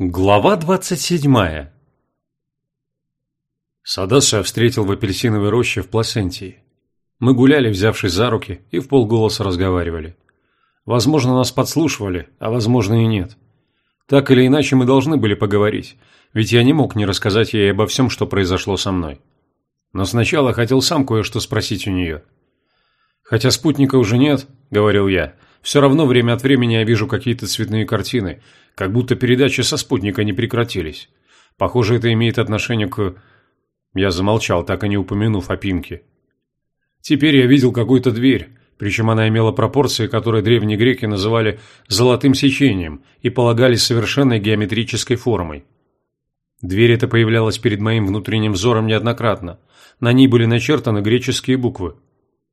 Глава двадцать седьмая Садаса встретил в апельсиновой роще в Пласентии. Мы гуляли, взявшись за руки, и в полголоса разговаривали. Возможно, нас подслушивали, а возможно и нет. Так или иначе, мы должны были поговорить, ведь я не мог не рассказать ей обо всем, что произошло со мной. Но сначала хотел сам кое-что спросить у нее. «Хотя спутника уже нет», — говорил я, — все равно время от времени я вижу какие-то цветные картины, как будто передачи со спутника не прекратились. Похоже, это имеет отношение к... Я замолчал, так и не упомянув о Пинке. Теперь я видел какую-то дверь, причем она имела пропорции, которые древние греки называли «золотым сечением» и полагали совершенной геометрической формой. Дверь эта появлялась перед моим внутренним взором неоднократно. На ней были начертаны греческие буквы.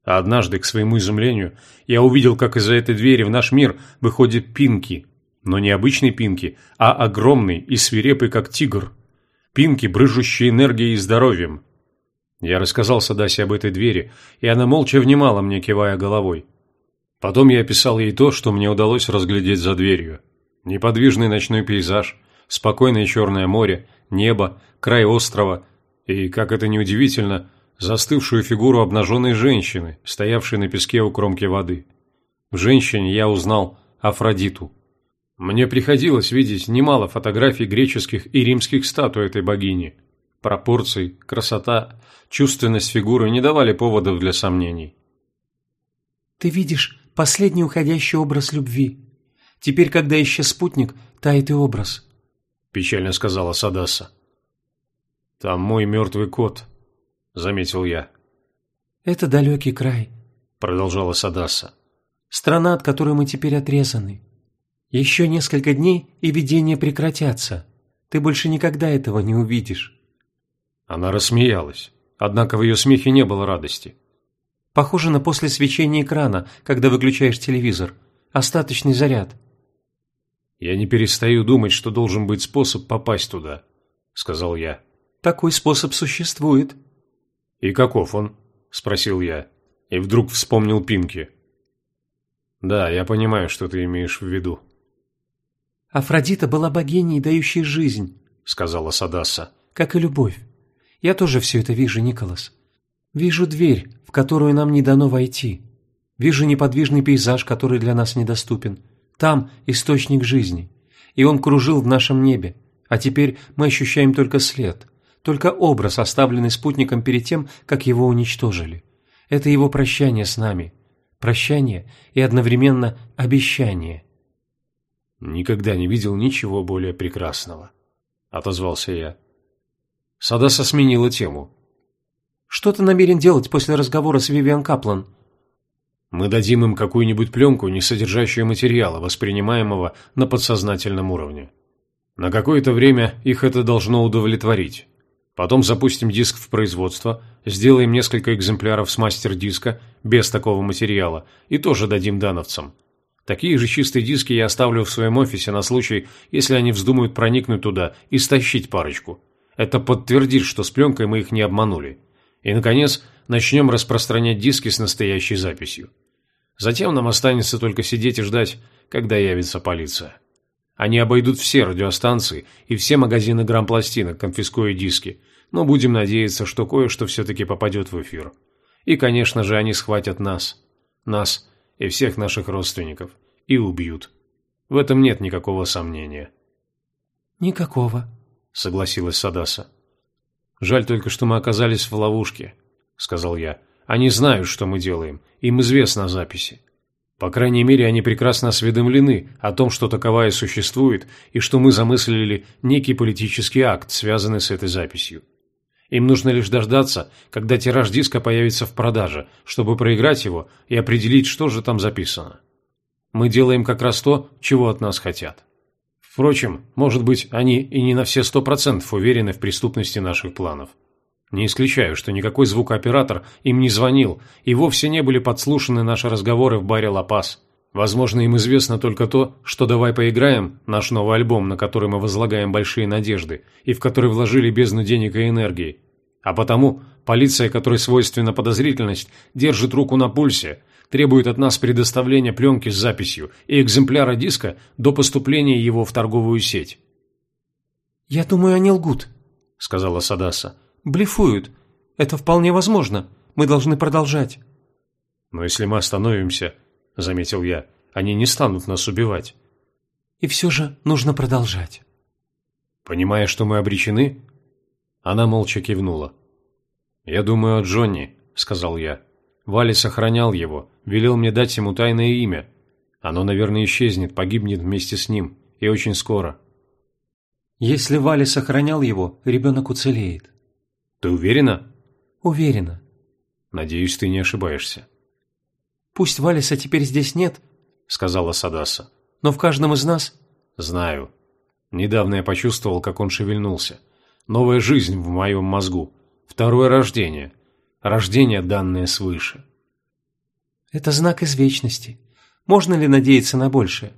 А однажды, к своему изумлению, я увидел, как из-за этой двери в наш мир выходит Пинки. Но не обычный Пинки, а огромный и свирепый, как тигр. Пинки, брыжущий энергией и здоровьем. Я рассказал Садасе об этой двери, и она молча внимала мне, кивая головой. Потом я описал ей то, что мне удалось разглядеть за дверью. Неподвижный ночной пейзаж, спокойное черное море, небо, край острова и, как это ни удивительно, застывшую фигуру обнаженной женщины, стоявшей на песке у кромки воды. В женщине я узнал Афродиту. Мне приходилось видеть немало фотографий греческих и римских статуй этой богини. Пропорции, красота, чувственность фигуры не давали поводов для сомнений. «Ты видишь последний уходящий образ любви. Теперь, когда исчез спутник, тает и образ», – печально сказала Садаса. «Там мой мертвый кот», заметил я. «Это далекий край», — продолжала Садаса. «Страна, от которой мы теперь отрезаны. Еще несколько дней, и видения прекратятся. Ты больше никогда этого не увидишь». Она рассмеялась, однако в ее смехе не было радости. «Похоже на после свечения экрана, когда выключаешь телевизор. Остаточный заряд». «Я не перестаю думать, что должен быть способ попасть туда», — сказал я. «Такой способ существует», «И каков он?» – спросил я. И вдруг вспомнил Пинки. «Да, я понимаю, что ты имеешь в виду». «Афродита была богиней, дающей жизнь», – сказала Садаса, – «как и любовь. Я тоже все это вижу, Николас. Вижу дверь, в которую нам не дано войти. Вижу неподвижный пейзаж, который для нас недоступен. Там источник жизни. И он кружил в нашем небе. А теперь мы ощущаем только след, только образ, оставленный спутником перед тем, как его уничтожили. Это его прощание с нами. Прощание и одновременно обещание. «Никогда не видел ничего более прекрасного», — отозвался я. Садаса сменила тему. «Что ты намерен делать после разговора с Вивиан Каплан?» «Мы дадим им какую-нибудь пленку, не содержащую материала, воспринимаемого на подсознательном уровне. На какое-то время их это должно удовлетворить. Потом запустим диск в производство, сделаем несколько экземпляров с мастер-диска, без такого материала, и тоже дадим дановцам. Такие же чистые диски я оставлю в своем офисе на случай, если они вздумают проникнуть туда и стащить парочку. Это подтвердит, что с пленкой мы их не обманули. И, наконец, начнем распространять диски с настоящей записью. Затем нам останется только сидеть и ждать, когда явится полиция. Они обойдут все радиостанции и все магазины грампластинок, конфискуя диски, но будем надеяться, что кое-что все-таки попадет в эфир. И, конечно же, они схватят нас. Нас и всех наших родственников. И убьют. В этом нет никакого сомнения. «Никакого», — согласилась Садаса. «Жаль только, что мы оказались в ловушке», — сказал я. «Они знают, что мы делаем. Им известно о записи. По крайней мере, они прекрасно осведомлены о том, что таковая существует, и что мы замыслили некий политический акт, связанный с этой записью. Им нужно лишь дождаться, когда тираж диска появится в продаже, чтобы проиграть его и определить, что же там записано. Мы делаем как раз то, чего от нас хотят. Впрочем, может быть, они и не на все сто процентов уверены в преступности наших планов. Не исключаю, что никакой звукооператор им не звонил, и вовсе не были подслушаны наши разговоры в баре «Ла-Пас». Возможно, им известно только то, что «Давай поиграем» – наш новый альбом, на который мы возлагаем большие надежды, и в который вложили бездну денег и энергии. А потому полиция, которой свойственна подозрительность, держит руку на пульсе, требует от нас предоставления пленки с записью и экземпляра диска до поступления его в торговую сеть. «Я думаю, они лгут», — сказала Садаса. «Блефуют. Это вполне возможно. Мы должны продолжать». «Но если мы остановимся», — заметил я, — «они не станут нас убивать». «И все же нужно продолжать». «Понимая, что мы обречены?» Она молча кивнула. «Я думаю о Джонни», — сказал я. «Вали сохранял его, велел мне дать ему тайное имя. Оно, наверное, исчезнет, погибнет вместе с ним, и очень скоро». «Если Вали сохранял его, ребенок уцелеет». «Ты уверена?» «Уверена». «Надеюсь, ты не ошибаешься». «Пусть Валиса теперь здесь нет», — сказала Садаса, — «но в каждом из нас...» «Знаю. Недавно я почувствовал, как он шевельнулся. Новая жизнь в моем мозгу. Второе рождение. Рождение, данное свыше. Это знак из вечности. Можно ли надеяться на большее?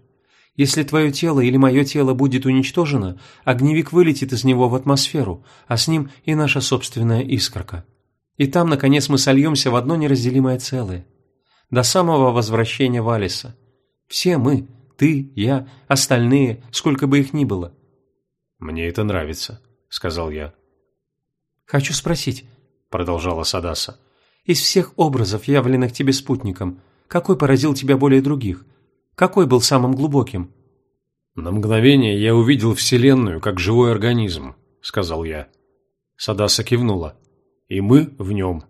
Если твое тело или мое тело будет уничтожено, огневик вылетит из него в атмосферу, а с ним и наша собственная искорка. И там, наконец, мы сольемся в одно неразделимое целое. До самого возвращения Валиса. Все мы, ты, я, остальные, сколько бы их ни было. Мне это нравится. — сказал я. «Хочу спросить», — продолжала Садаса, «из всех образов, явленных тебе спутником, какой поразил тебя более других? Какой был самым глубоким?» «На мгновение я увидел Вселенную как живой организм», — сказал я. Садаса кивнула. «И мы в нем».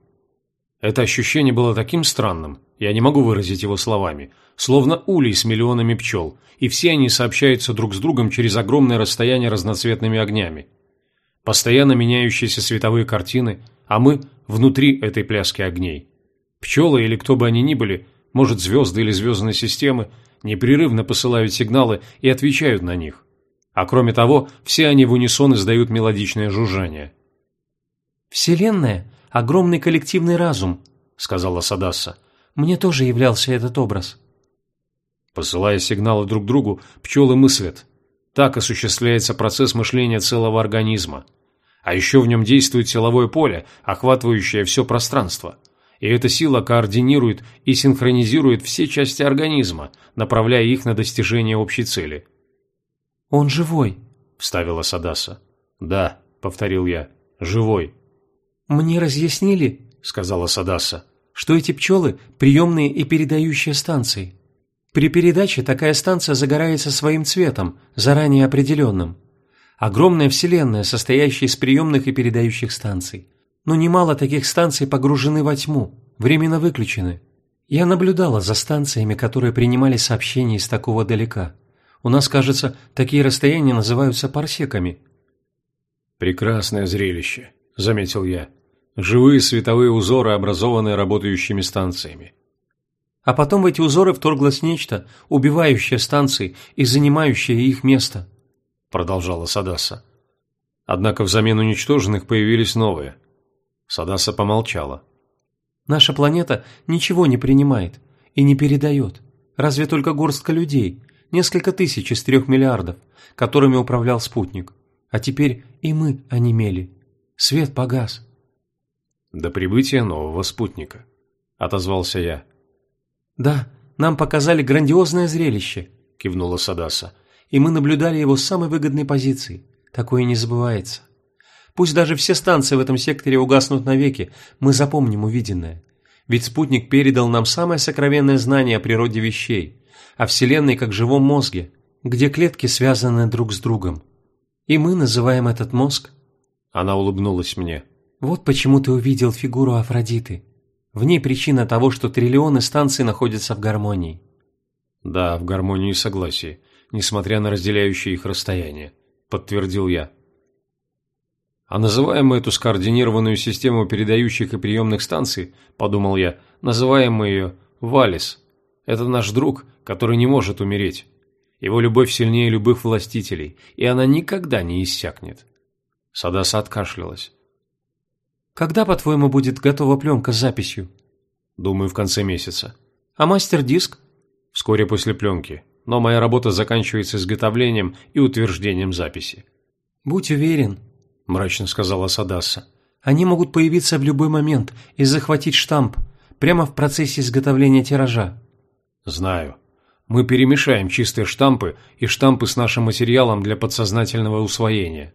Это ощущение было таким странным, я не могу выразить его словами, словно улей с миллионами пчел, и все они сообщаются друг с другом через огромное расстояние разноцветными огнями постоянно меняющиеся световые картины, а мы внутри этой пляски огней. Пчелы или кто бы они ни были, может звезды или звездные системы, непрерывно посылают сигналы и отвечают на них. А кроме того, все они в унисон издают мелодичное жужжание. «Вселенная – огромный коллективный разум», – сказала Садасса. «Мне тоже являлся этот образ». Посылая сигналы друг другу, пчелы мыслят. Так осуществляется процесс мышления целого организма – а еще в нем действует силовое поле, охватывающее все пространство. И эта сила координирует и синхронизирует все части организма, направляя их на достижение общей цели. «Он живой», – вставила Садаса. «Да», – повторил я, – «живой». «Мне разъяснили», – сказала Садаса, – «что эти пчелы – приемные и передающие станции. При передаче такая станция загорается своим цветом, заранее определенным. Огромная вселенная, состоящая из приемных и передающих станций. Но немало таких станций погружены во тьму, временно выключены. Я наблюдала за станциями, которые принимали сообщения из такого далека. У нас, кажется, такие расстояния называются парсеками. «Прекрасное зрелище», — заметил я. «Живые световые узоры, образованные работающими станциями». А потом в эти узоры вторглось нечто, убивающее станции и занимающее их место –– продолжала Садаса. Однако взамен уничтоженных появились новые. Садаса помолчала. «Наша планета ничего не принимает и не передает. Разве только горстка людей, несколько тысяч из трех миллиардов, которыми управлял спутник. А теперь и мы онемели. Свет погас». «До прибытия нового спутника», – отозвался я. «Да, нам показали грандиозное зрелище», – кивнула Садаса и мы наблюдали его с самой выгодной позиции. Такое не забывается. Пусть даже все станции в этом секторе угаснут навеки, мы запомним увиденное. Ведь спутник передал нам самое сокровенное знание о природе вещей, о Вселенной как живом мозге, где клетки связаны друг с другом. И мы называем этот мозг... Она улыбнулась мне. Вот почему ты увидел фигуру Афродиты. В ней причина того, что триллионы станций находятся в гармонии. Да, в гармонии и согласии несмотря на разделяющее их расстояние», – подтвердил я. «А называем мы эту скоординированную систему передающих и приемных станций, – подумал я, – называем мы ее Валис. Это наш друг, который не может умереть. Его любовь сильнее любых властителей, и она никогда не иссякнет». Садаса откашлялась. «Когда, по-твоему, будет готова пленка с записью?» «Думаю, в конце месяца». «А мастер-диск?» «Вскоре после пленки но моя работа заканчивается изготовлением и утверждением записи. «Будь уверен», – мрачно сказала Садаса. «Они могут появиться в любой момент и захватить штамп, прямо в процессе изготовления тиража». «Знаю. Мы перемешаем чистые штампы и штампы с нашим материалом для подсознательного усвоения.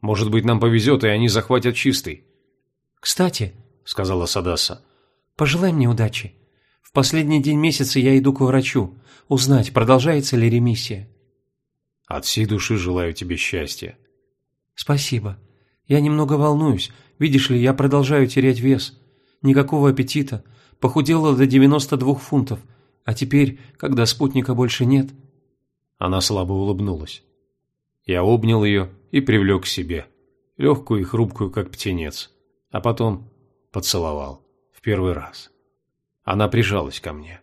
Может быть, нам повезет, и они захватят чистый. «Кстати», — сказала Садаса, — «пожелай мне удачи. В последний день месяца я иду к врачу, узнать, продолжается ли ремиссия». «От всей души желаю тебе счастья». «Спасибо. Я немного волнуюсь. Видишь ли, я продолжаю терять вес. Никакого аппетита. Похудела до 92 фунтов. А теперь, когда спутника больше нет...» Она слабо улыбнулась. Я обнял ее и привлек к себе, легкую и хрупкую, как птенец, а потом поцеловал в первый раз. Она прижалась ко мне.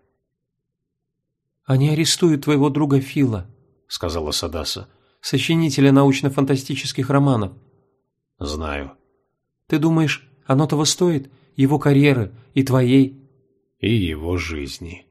«Они арестуют твоего друга Фила», — сказала Садаса, «сочинителя научно-фантастических романов». «Знаю». «Ты думаешь, оно того стоит? Его карьеры и твоей?» «И его жизни».